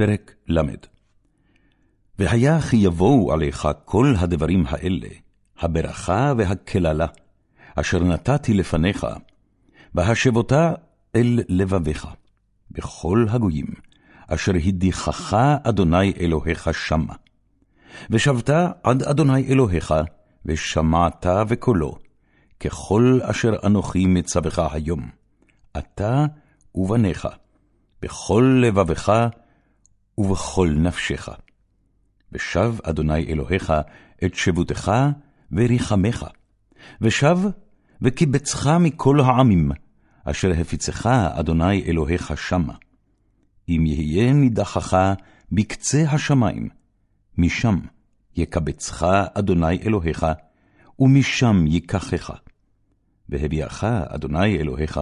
פרק ל. והיה כי יבואו עליך כל הדברים האלה, הברכה והקללה, אשר נתתי לפניך, והשבותה אל לבביך, בכל הגויים, אשר הדיחך אדוני אלוהיך שמה. ושבת עד אדוני אלוהיך, ושמעת בקולו, ככל אשר אנוכי מצווך היום, אתה ובניך, בכל לבבך ובכל נפשך. ושב אדוני אלוהיך את שבותך וריחמך, ושב וקיבצך מכל העמים, אשר הפיצך אדוני אלוהיך שמה. אם יהיה נידחך בקצה השמים, משם יקבצך אדוני אלוהיך, ומשם ייקחך. והביאך אדוני אלוהיך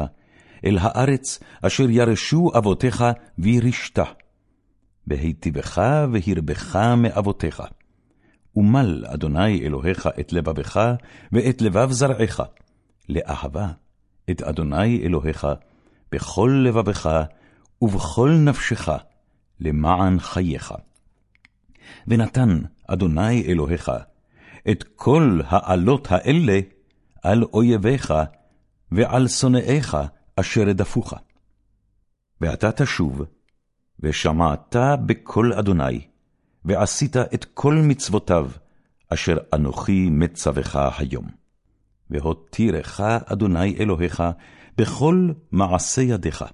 אל הארץ אשר ירשו אבותיך וירשתה. והיטיבך והרבך מאבותיך. ומל אדוני אלוהיך את לבבך ואת לבב זרעך, לאהבה את אדוני אלוהיך בכל לבבך ובכל נפשך, למען חייך. ונתן אדוני אלוהיך את כל העלות האלה על אויביך ועל שונאיך אשר רדפוך. ואתה תשוב, ושמעת בקול אדוני, ועשית את כל מצוותיו, אשר אנוכי מצווך היום. והותירך אדוני אלוהיך בכל מעשה ידיך,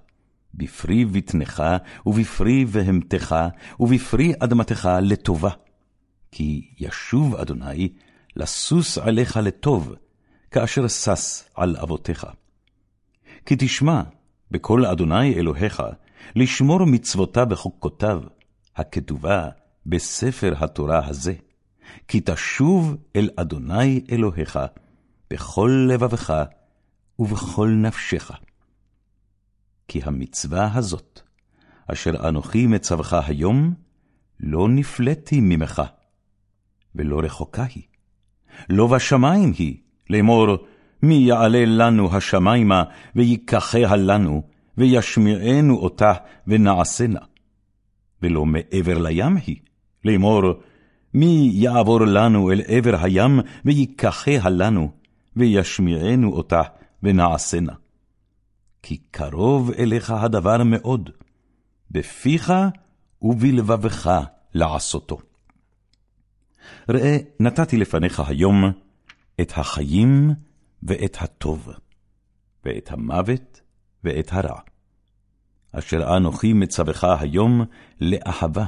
בפרי בטנך, ובפרי בהמתך, ובפרי אדמתך לטובה. כי ישוב אדוני לסוס עליך לטוב, כאשר שש על אבותיך. כי תשמע בקול אדוני אלוהיך, לשמור מצוותיו וחוקותיו, הכתובה בספר התורה הזה, כי תשוב אל אדוני אלוהיך בכל לבבך ובכל נפשך. כי המצווה הזאת, אשר אנוכי מצווך היום, לא נפלאתי ממך, ולא רחוקה היא, לא בשמיים היא, לאמור, מי יעלה לנו השמיימה, ויקחיה לנו, וישמיענו אותה, ונעשנה. ולא מעבר לים היא, לאמור, מי יעבור לנו אל עבר הים, ויקחיה לנו, וישמיענו אותה, ונעשנה. כי קרוב אליך הדבר מאוד, בפיך ובלבבך לעשותו. ראה, נתתי לפניך היום את החיים ואת הטוב, ואת המוות ואת הרע. אשר אנוכי מצווך היום לאהבה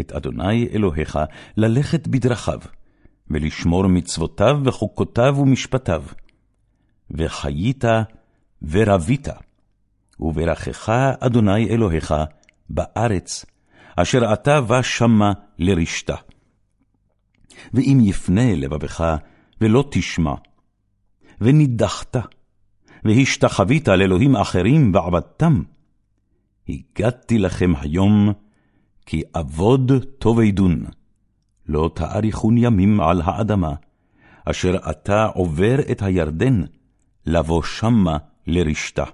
את אדוני אלוהיך, ללכת בדרכיו, ולשמור מצוותיו וחוקותיו ומשפטיו. וחיית ורבית, וברכך אדוני אלוהיך בארץ, אשר אתה בא שמה לרשתה. ואם יפנה לבבך ולא תשמע, ונידחת, והשתחווית לאלוהים אחרים ועבדתם, הגדתי לכם היום, כי אבוד תאבדון, לא תאריכון ימים על האדמה, אשר אתה עובר את הירדן, לבוא שמה לרשתה.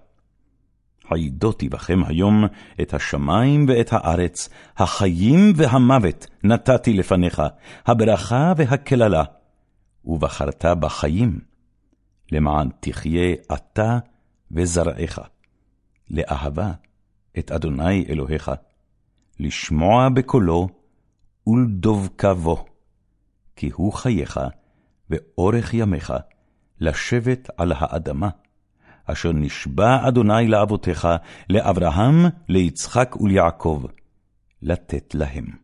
עידותי בכם היום את השמים ואת הארץ, החיים והמוות נתתי לפניך, הברכה והקללה, ובחרת בחיים, למען תחיה אתה וזרעך, לאהבה את אדוני אלוהיך, לשמוע בקולו ולדבקה בו, כי הוא חייך ואורך ימיך, לשבת על האדמה, אשר נשבע אדוני לאבותיך, לאברהם, ליצחק וליעקב, לתת להם.